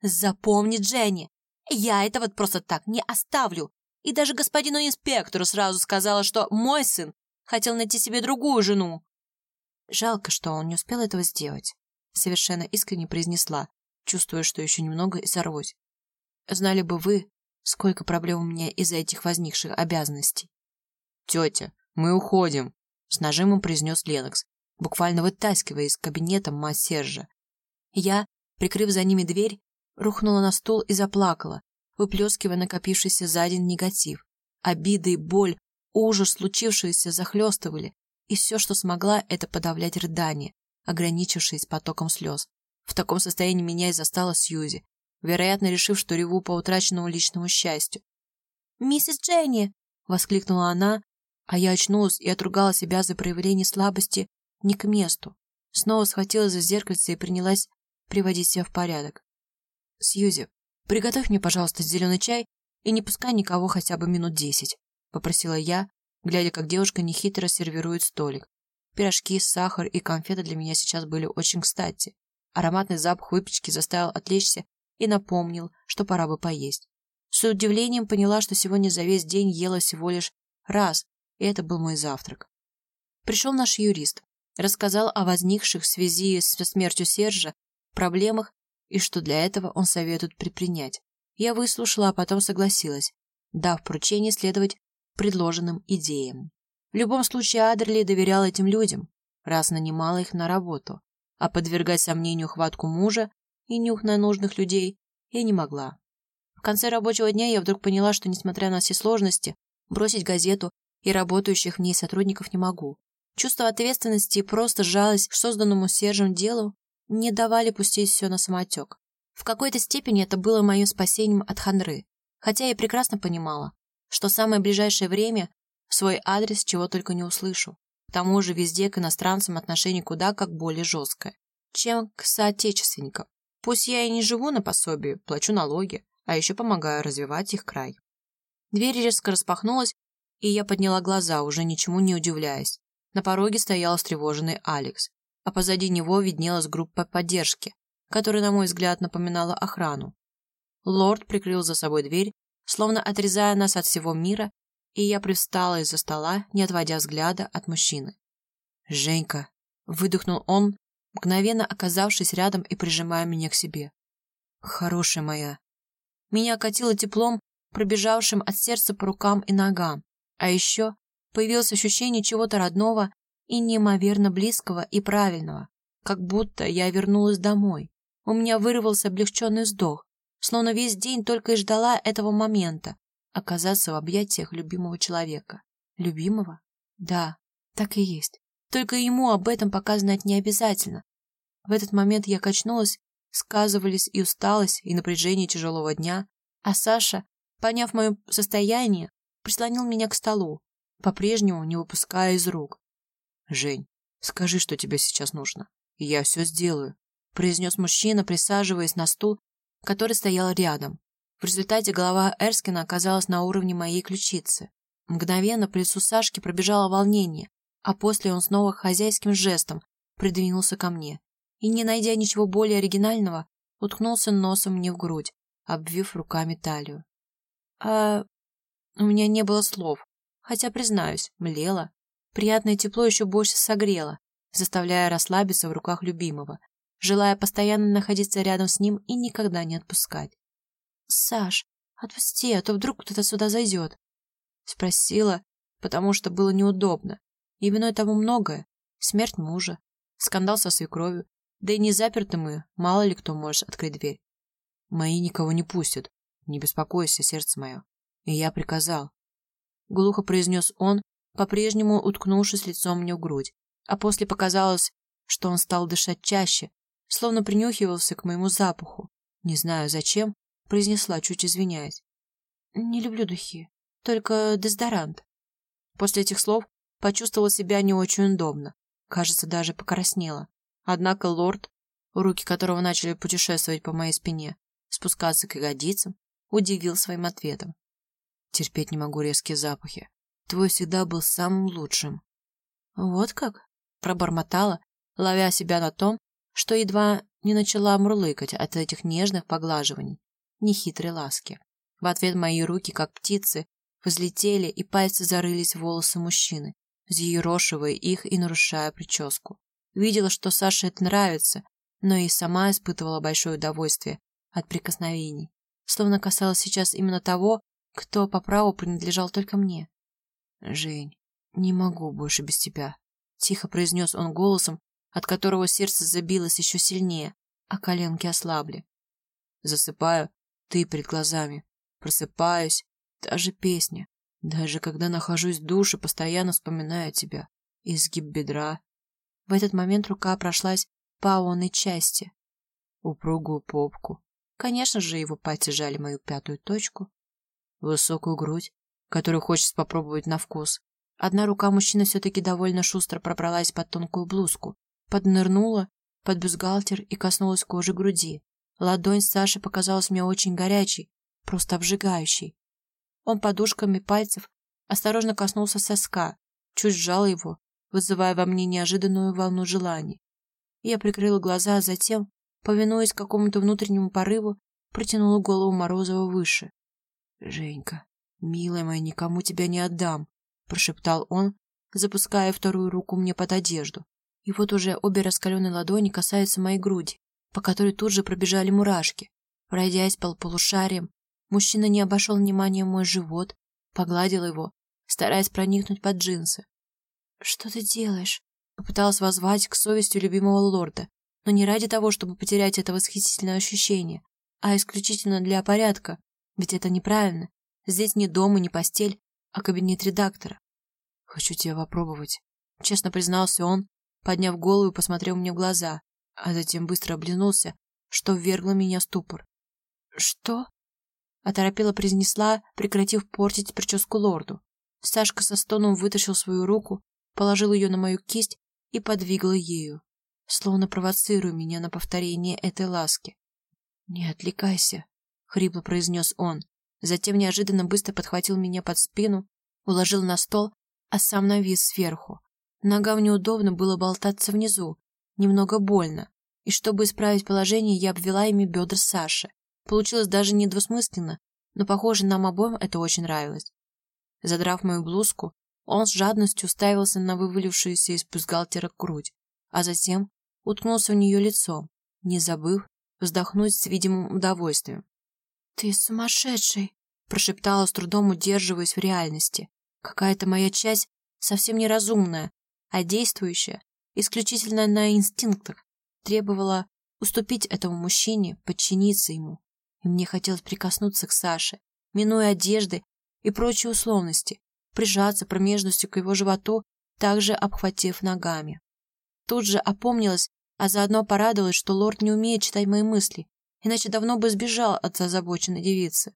«Запомни, Дженни, я это вот просто так не оставлю. И даже господину инспектору сразу сказала, что мой сын хотел найти себе другую жену». Жалко, что он не успел этого сделать, совершенно искренне произнесла, чувствуя, что еще немного и сорвусь. Знали бы вы, Сколько проблем у меня из-за этих возникших обязанностей. «Тетя, мы уходим», — с нажимом произнес Ленокс, буквально вытаскивая из кабинета мать Сержа. Я, прикрыв за ними дверь, рухнула на стул и заплакала, выплескивая накопившийся за день негатив. Обиды и боль, ужас случившееся захлестывали, и все, что смогла, это подавлять рыдание, ограничившись потоком слез. В таком состоянии меня и застала Сьюзи, вероятно, решив, что реву по утраченному личному счастью. «Миссис Дженни!» — воскликнула она, а я очнулась и отругала себя за проявление слабости не к месту. Снова схватилась за зеркальце и принялась приводить себя в порядок. «Сьюзи, приготовь мне, пожалуйста, зеленый чай и не пускай никого хотя бы минут десять», — попросила я, глядя, как девушка нехитро сервирует столик. Пирожки, сахар и конфеты для меня сейчас были очень кстати. Ароматный запах выпечки заставил отвлечься и напомнил, что пора бы поесть. С удивлением поняла, что сегодня за весь день ела всего лишь раз, и это был мой завтрак. Пришел наш юрист, рассказал о возникших в связи со смертью Сержа проблемах и что для этого он советует предпринять. Я выслушала, а потом согласилась, дав поручение следовать предложенным идеям. В любом случае Адерли доверял этим людям, раз нанимала их на работу, а подвергать сомнению хватку мужа и нюх на нужных людей я не могла. В конце рабочего дня я вдруг поняла, что, несмотря на все сложности, бросить газету и работающих в ней сотрудников не могу. Чувство ответственности и просто жалость к созданному Сержем делу не давали пустить все на самотек. В какой-то степени это было моим спасением от хандры, хотя я прекрасно понимала, что самое ближайшее время в свой адрес чего только не услышу. К тому же везде к иностранцам отношение куда как более жесткое, чем к соотечественникам. Пусть я и не живу на пособии, плачу налоги, а еще помогаю развивать их край. Дверь резко распахнулась, и я подняла глаза, уже ничему не удивляясь. На пороге стоял встревоженный Алекс, а позади него виднелась группа поддержки, которая, на мой взгляд, напоминала охрану. Лорд прикрыл за собой дверь, словно отрезая нас от всего мира, и я привстала из-за стола, не отводя взгляда от мужчины. «Женька!» — выдохнул он, мгновенно оказавшись рядом и прижимая меня к себе. Хорошая моя. Меня окатило теплом, пробежавшим от сердца по рукам и ногам. А еще появилось ощущение чего-то родного и неимоверно близкого и правильного, как будто я вернулась домой. У меня вырвался облегченный вздох, словно весь день только и ждала этого момента оказаться в объятиях любимого человека. Любимого? Да, так и есть. Только ему об этом пока знать не обязательно. В этот момент я качнулась, сказывались и усталость, и напряжение тяжелого дня, а Саша, поняв мое состояние, прислонил меня к столу, по-прежнему не выпуская из рук. «Жень, скажи, что тебе сейчас нужно, я все сделаю», произнес мужчина, присаживаясь на стул, который стоял рядом. В результате голова Эрскина оказалась на уровне моей ключицы. Мгновенно по лицу Сашки пробежало волнение, а после он снова хозяйским жестом придвинулся ко мне и, не найдя ничего более оригинального, уткнулся носом мне в грудь, обвив руками талию. А у меня не было слов, хотя, признаюсь, млело. Приятное тепло еще больше согрело, заставляя расслабиться в руках любимого, желая постоянно находиться рядом с ним и никогда не отпускать. «Саш, отпусти, а то вдруг кто-то сюда зайдет», — спросила, потому что было неудобно. И виной тому многое. Смерть мужа, скандал со свекровью, да и не заперты мы, мало ли кто может открыть дверь. Мои никого не пустят, не беспокойся, сердце мое. И я приказал. Глухо произнес он, по-прежнему уткнувшись лицом мне в грудь, а после показалось, что он стал дышать чаще, словно принюхивался к моему запаху. Не знаю зачем, произнесла, чуть извиняясь. Не люблю духи, только дезодорант. После этих слов почувствовала себя не очень удобно. Кажется, даже покраснела. Однако лорд, руки которого начали путешествовать по моей спине, спускаться к ягодицам, удивил своим ответом. Терпеть не могу резкие запахи. Твой всегда был самым лучшим. Вот как? Пробормотала, ловя себя на том, что едва не начала мурлыкать от этих нежных поглаживаний, нехитрой ласки. В ответ мои руки, как птицы, взлетели и пальцы зарылись в волосы мужчины, взъерошивая их и нарушая прическу. Видела, что Саше это нравится, но и сама испытывала большое удовольствие от прикосновений, словно касалась сейчас именно того, кто по праву принадлежал только мне. «Жень, не могу больше без тебя», — тихо произнес он голосом, от которого сердце забилось еще сильнее, а коленки ослабли. Засыпаю, ты перед глазами. Просыпаюсь, та же песня. Даже когда нахожусь в душе, постоянно вспоминаю тебя. Изгиб бедра. В этот момент рука прошлась по онной части. Упругую попку. Конечно же, его пальцы жали мою пятую точку. Высокую грудь, которую хочется попробовать на вкус. Одна рука мужчины все-таки довольно шустро пробралась под тонкую блузку, поднырнула под бюстгальтер и коснулась кожи груди. Ладонь Саши показалась мне очень горячей, просто обжигающей. Он подушками пальцев осторожно коснулся соска, чуть сжал его, вызывая во мне неожиданную волну желаний. Я прикрыла глаза, а затем, повинуясь какому-то внутреннему порыву, протянула голову Морозова выше. — Женька, милая моя, никому тебя не отдам, — прошептал он, запуская вторую руку мне под одежду. И вот уже обе раскаленные ладони касаются моей груди, по которой тут же пробежали мурашки. Пройдясь по полушариям, мужчина не обошел вниманием мой живот, погладил его, стараясь проникнуть под джинсы. «Что ты делаешь?» Попыталась воззвать к совести любимого лорда, но не ради того, чтобы потерять это восхитительное ощущение, а исключительно для порядка, ведь это неправильно. Здесь не дом и не постель, а кабинет редактора. «Хочу тебя попробовать», — честно признался он, подняв голову и посмотрел мне в глаза, а затем быстро облизнулся, что ввергло меня в ступор. «Что?» — оторопела произнесла, прекратив портить прическу лорду. Сашка со стоном вытащил свою руку, положил ее на мою кисть и подвигал ею, словно провоцируя меня на повторение этой ласки. «Не отвлекайся», — хрипло произнес он. Затем неожиданно быстро подхватил меня под спину, уложил на стол, а сам навис сверху. Ногам неудобно было болтаться внизу, немного больно, и чтобы исправить положение, я обвела ими бедра Саши. Получилось даже недвусмысленно, но, похоже, нам обоим это очень нравилось. Задрав мою блузку, он с жадностью уставился на вывалившуюся из бюстгальтера грудь, а затем уткнулся в нее лицом, не забыв вздохнуть с видимым удовольствием. «Ты сумасшедший!» – прошептала с трудом, удерживаясь в реальности. Какая-то моя часть, совсем неразумная, а действующая исключительно на инстинктах, требовала уступить этому мужчине, подчиниться ему. И мне хотелось прикоснуться к Саше, минуя одежды и прочие условности, прижаться промежностью к его животу, также обхватив ногами. Тут же опомнилась, а заодно порадовалась, что лорд не умеет читать мои мысли, иначе давно бы сбежал от озабоченной девицы.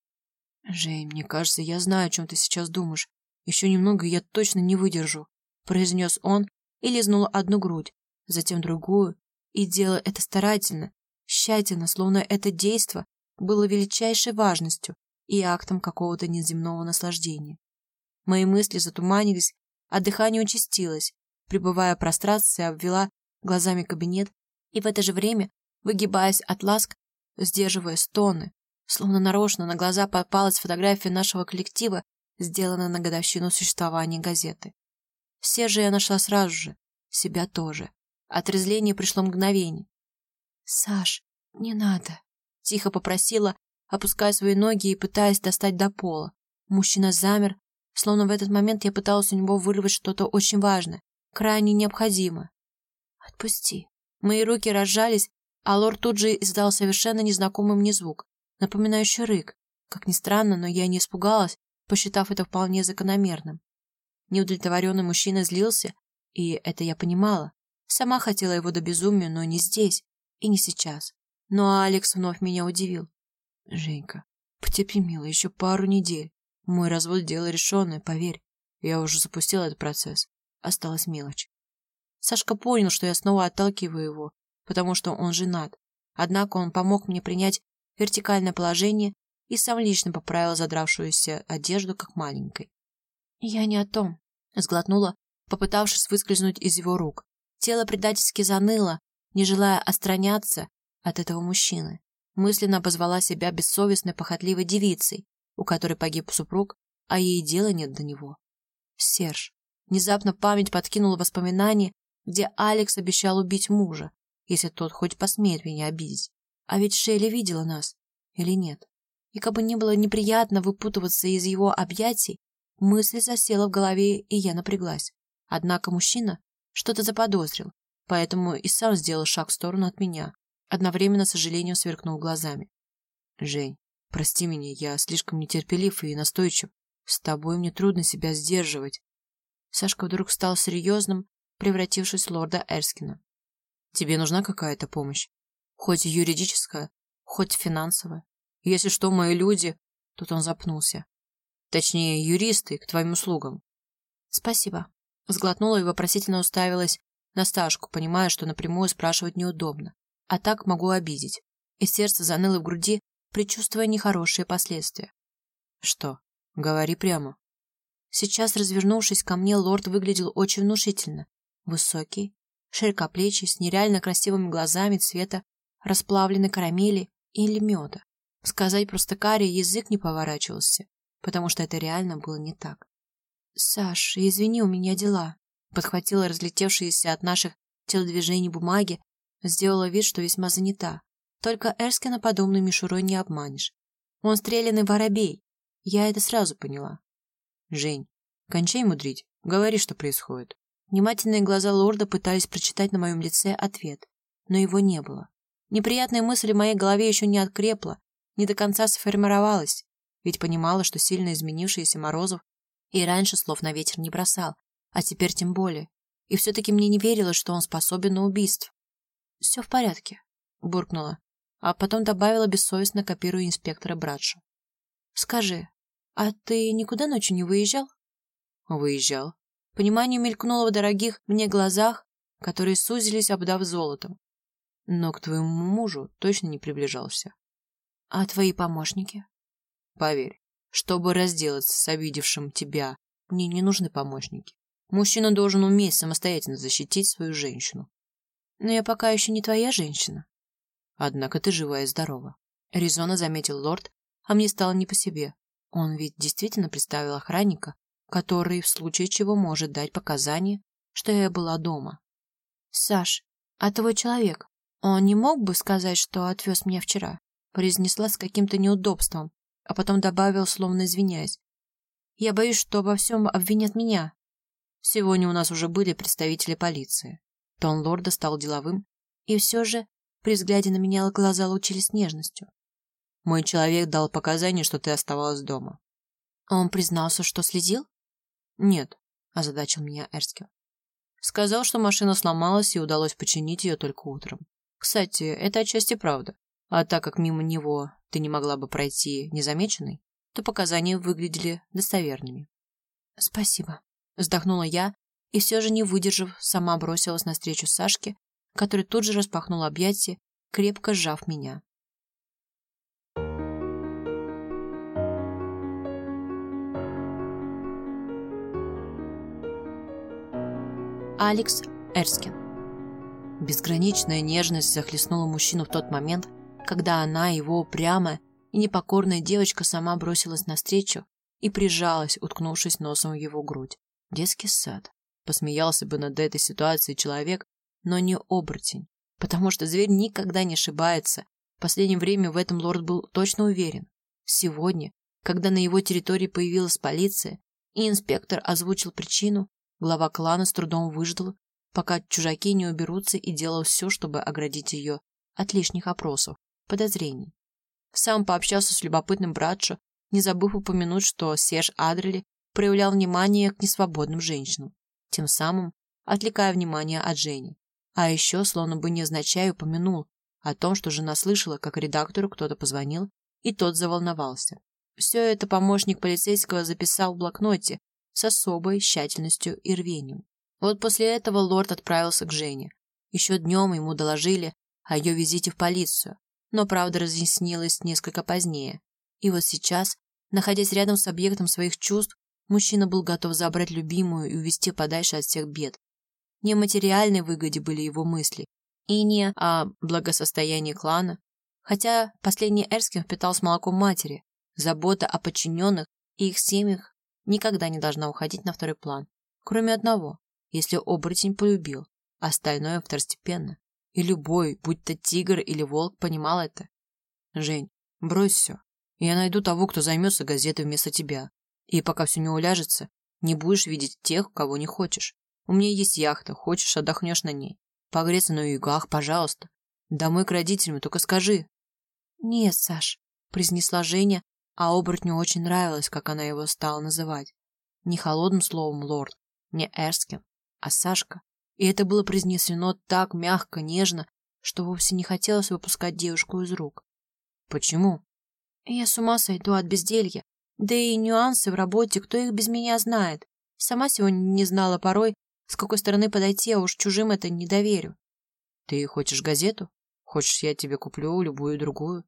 «Жень, мне кажется, я знаю, о чем ты сейчас думаешь. Еще немного, и я точно не выдержу», — произнес он и лизнул одну грудь, затем другую, и делая это старательно, тщательно, словно это действо было величайшей важностью и актом какого-то неземного наслаждения. Мои мысли затуманились, а дыхание участилось, пребывая в прострации, обвела глазами кабинет и в это же время, выгибаясь от ласк, сдерживая стоны, словно нарочно на глаза попалась фотография нашего коллектива, сделанная на годовщину существования газеты. Все же я нашла сразу же, себя тоже. Отрезвление пришло мгновение. «Саш, не надо», — тихо попросила, опуская свои ноги и пытаясь достать до пола. Мужчина замер, словно в этот момент я пыталась у него вырвать что-то очень важное, крайне необходимое. «Отпусти». Мои руки разжались, а лорд тут же издал совершенно незнакомый мне звук, напоминающий рык. Как ни странно, но я не испугалась, посчитав это вполне закономерным. Неудовлетворенный мужчина злился, и это я понимала. Сама хотела его до безумия, но не здесь и не сейчас. Но Алекс вновь меня удивил. Женька, потерпи, милая, еще пару недель. Мой развод – дело решенное, поверь. Я уже запустила этот процесс. Осталась мелочь. Сашка понял, что я снова отталкиваю его, потому что он женат. Однако он помог мне принять вертикальное положение и сам лично поправил задравшуюся одежду, как маленькой. «Я не о том», — сглотнула, попытавшись выскользнуть из его рук. Тело предательски заныло, не желая отстраняться от этого мужчины. Мысленно позвала себя бессовестной похотливой девицей, у которой погиб супруг, а ей дела нет до него. Серж. Внезапно память подкинула воспоминания, где Алекс обещал убить мужа, если тот хоть посмеет меня обидеть. А ведь Шелли видела нас. Или нет? И как бы не было неприятно выпутываться из его объятий, мысль засела в голове, и я напряглась. Однако мужчина что-то заподозрил, поэтому и сам сделал шаг в сторону от меня. Одновременно, с сожалением, сверкнул глазами. «Жень, прости меня, я слишком нетерпелив и настойчив. С тобой мне трудно себя сдерживать». Сашка вдруг стал серьезным, превратившись в лорда Эрскина. «Тебе нужна какая-то помощь? Хоть юридическая, хоть финансовая. Если что, мои люди...» Тут он запнулся. Точнее, юристы, к твоим услугам. Спасибо. Сглотнула и вопросительно уставилась на Сташку, понимая, что напрямую спрашивать неудобно. А так могу обидеть. И сердце заныло в груди, предчувствуя нехорошие последствия. Что? Говори прямо. Сейчас, развернувшись ко мне, лорд выглядел очень внушительно. Высокий, широкоплечий, с нереально красивыми глазами цвета расплавленной карамели или меда. Сказать просто карий язык не поворачивался, потому что это реально было не так. «Саш, извини, у меня дела», — подхватила разлетевшиеся от наших телодвижений бумаги, сделала вид, что весьма занята. Только Эрскина подобной мишурой не обманешь. Он стрелянный воробей. Я это сразу поняла. «Жень, кончай мудрить, говори, что происходит». Внимательные глаза лорда пытались прочитать на моем лице ответ, но его не было. Неприятная мысль в моей голове еще не открепла, не до конца сформировалась, ведь понимала, что сильно изменившийся Морозов и раньше слов на ветер не бросал, а теперь тем более. И все-таки мне не верилось, что он способен на убийство. «Все в порядке», — буркнула, а потом добавила бессовестно, копируя инспектора Братшу. «Скажи, а ты никуда ночью не выезжал?» «Выезжал». Понимание мелькнуло в дорогих мне глазах, которые сузились, обдав золотом. Но к твоему мужу точно не приближался. А твои помощники? Поверь, чтобы разделаться с обидевшим тебя, мне не нужны помощники. Мужчина должен уметь самостоятельно защитить свою женщину. Но я пока еще не твоя женщина. Однако ты жива и здорова. Резонно заметил лорд, а мне стало не по себе. Он ведь действительно представил охранника, который в случае чего может дать показания, что я была дома. Саш, а твой человек, он не мог бы сказать, что отвез меня вчера? Произнесла с каким-то неудобством, а потом добавил, словно извиняясь. «Я боюсь, что обо всем обвинят меня». Сегодня у нас уже были представители полиции. Тон лорда стал деловым, и все же при взгляде на меня глаза лучились нежностью. Мой человек дал показания, что ты оставалась дома. Он признался, что следил? Нет, озадачил меня Эрскин. Сказал, что машина сломалась и удалось починить ее только утром. Кстати, это отчасти правда. А так как мимо него ты не могла бы пройти незамеченной, то показания выглядели достоверными. Спасибо, вздохнула я и все же не выдержав, сама бросилась навстречу Сашке, который тут же распахнул объятия, крепко сжав меня. Алекс Эрскин Безграничная нежность захлестнула мужчину в тот момент, когда она, его упрямая и непокорная девочка, сама бросилась навстречу и прижалась, уткнувшись носом в его грудь. Детский сад. Посмеялся бы над этой ситуацией человек, но не оборотень, потому что зверь никогда не ошибается. В последнее время в этом лорд был точно уверен. Сегодня, когда на его территории появилась полиция, и инспектор озвучил причину, глава клана с трудом выждал, пока чужаки не уберутся и делал все, чтобы оградить ее от лишних опросов, подозрений. Сам пообщался с любопытным братшо, не забыв упомянуть, что Серж Адрели проявлял внимание к несвободным женщинам, тем самым отвлекая внимание от Жени. А еще, словно бы невзначай, упомянул о том, что жена слышала, как редактору кто-то позвонил, и тот заволновался. Все это помощник полицейского записал в блокноте с особой тщательностью и рвением. Вот после этого лорд отправился к Жене. Еще днем ему доложили о ее визите в полицию, но правда разъяснилась несколько позднее. И вот сейчас, находясь рядом с объектом своих чувств, мужчина был готов забрать любимую и увести подальше от всех бед, не о материальной выгоде были его мысли, и не о благосостоянии клана. Хотя последний Эрскин впитал с молоком матери, забота о подчиненных и их семьях никогда не должна уходить на второй план. Кроме одного, если оборотень полюбил, остальное второстепенно. И любой, будь то тигр или волк, понимал это. Жень, брось все. Я найду того, кто займется газетой вместо тебя. И пока все не уляжется, не будешь видеть тех, кого не хочешь. У меня есть яхта, хочешь, отдохнешь на ней. Погреться на югах, пожалуйста. Домой к родителям, только скажи. Нет, Саш, произнесла Женя, а оборотню очень нравилось, как она его стала называть. Не холодным словом лорд, не Эрскин, а Сашка. И это было произнесено так мягко, нежно, что вовсе не хотелось выпускать девушку из рук. Почему? Я с ума сойду от безделья. Да и нюансы в работе, кто их без меня знает. Сама сегодня не знала порой, с какой стороны подойти, а уж чужим это не доверю. Ты хочешь газету? Хочешь, я тебе куплю любую другую?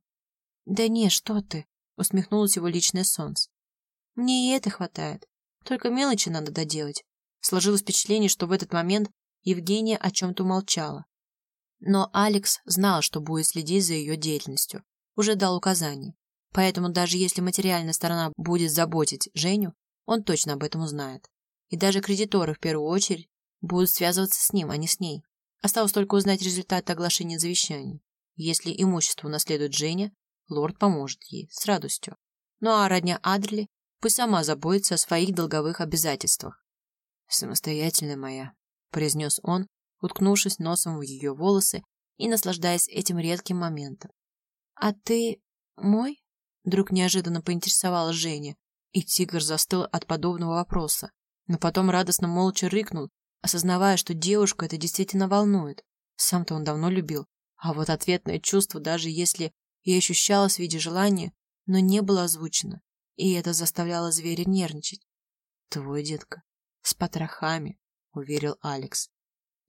Да не, что ты, усмехнулось его личное солнце. Мне и это хватает. Только мелочи надо доделать. Сложилось впечатление, что в этот момент Евгения о чем-то молчала. Но Алекс знал, что будет следить за ее деятельностью. Уже дал указания. Поэтому даже если материальная сторона будет заботить Женю, он точно об этом узнает. И даже кредиторы в первую очередь будут связываться с ним, а не с ней. Осталось только узнать результаты оглашения завещаний. Если имущество наследует Женя, лорд поможет ей с радостью. Ну а родня Адрели пусть сама заботится о своих долговых обязательствах. «Самостоятельная моя», — произнес он, уткнувшись носом в ее волосы и наслаждаясь этим редким моментом. «А ты мой?» — вдруг неожиданно поинтересовалась Женя, и тигр застыл от подобного вопроса но потом радостно молча рыкнул, осознавая, что девушку это действительно волнует. Сам-то он давно любил, а вот ответное чувство, даже если и ощущалось в виде желания, но не было озвучено, и это заставляло зверя нервничать. «Твой, детка, с потрохами», — уверил Алекс.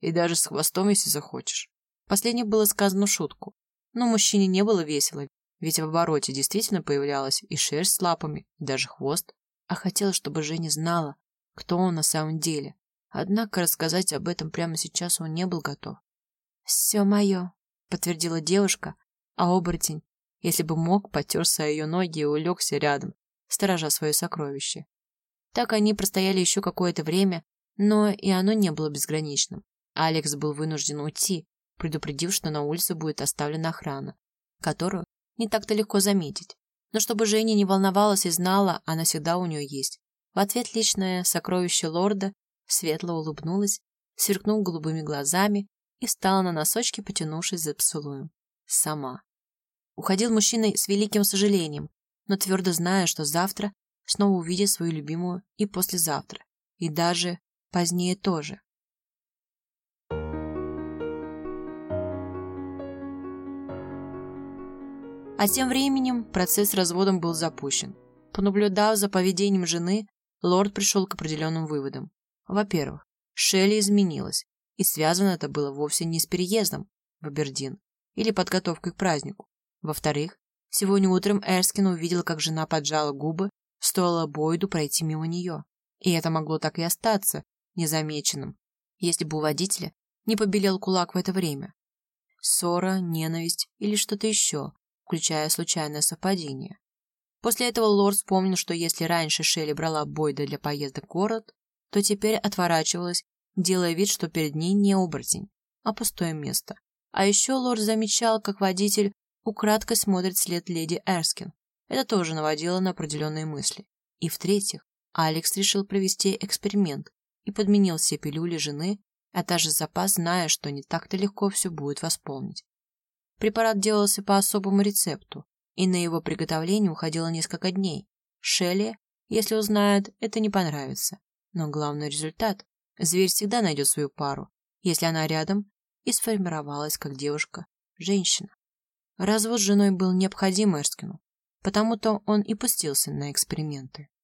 «И даже с хвостом, если захочешь». Последнее было сказано шутку, но мужчине не было весело, ведь в обороте действительно появлялась и шерсть с лапами, и даже хвост, а хотела, чтобы Женя знала, кто он на самом деле. Однако рассказать об этом прямо сейчас он не был готов. «Все мое», — подтвердила девушка, а оборотень, если бы мог, потерся о ее ноги и улегся рядом, сторожа свое сокровище. Так они простояли еще какое-то время, но и оно не было безграничным. Алекс был вынужден уйти, предупредив, что на улице будет оставлена охрана, которую не так-то легко заметить. Но чтобы Женя не волновалась и знала, она всегда у нее есть. В ответ личное сокровище лорда светло улыбнулась, сверкнул голубыми глазами и встала на носочки, потянувшись за поцелуем. Сама. Уходил мужчина с великим сожалением, но твердо зная, что завтра снова увидит свою любимую и послезавтра, и даже позднее тоже. А тем временем процесс с разводом был запущен. Понаблюдав за поведением жены, лорд пришел к определенным выводам. Во-первых, Шелли изменилась, и связано это было вовсе не с переездом в Абердин или подготовкой к празднику. Во-вторых, сегодня утром Эрскин увидел, как жена поджала губы, стоило Бойду пройти мимо нее. И это могло так и остаться незамеченным, если бы у водителя не побелел кулак в это время. Ссора, ненависть или что-то еще, включая случайное совпадение. После этого лорд вспомнил, что если раньше Шелли брала Бойда для поездок в город, то теперь отворачивалась, делая вид, что перед ней не оборотень, а пустое место. А еще лорд замечал, как водитель украдкой смотрит след леди Эрскин. Это тоже наводило на определенные мысли. И в-третьих, Алекс решил провести эксперимент и подменил все пилюли жены, а также запас, зная, что не так-то легко все будет восполнить. Препарат делался по особому рецепту, и на его приготовление уходило несколько дней. Шелли, если узнает, это не понравится. Но главный результат – зверь всегда найдет свою пару, если она рядом и сформировалась как девушка-женщина. Развод с женой был необходим Эрскину, потому-то он и пустился на эксперименты.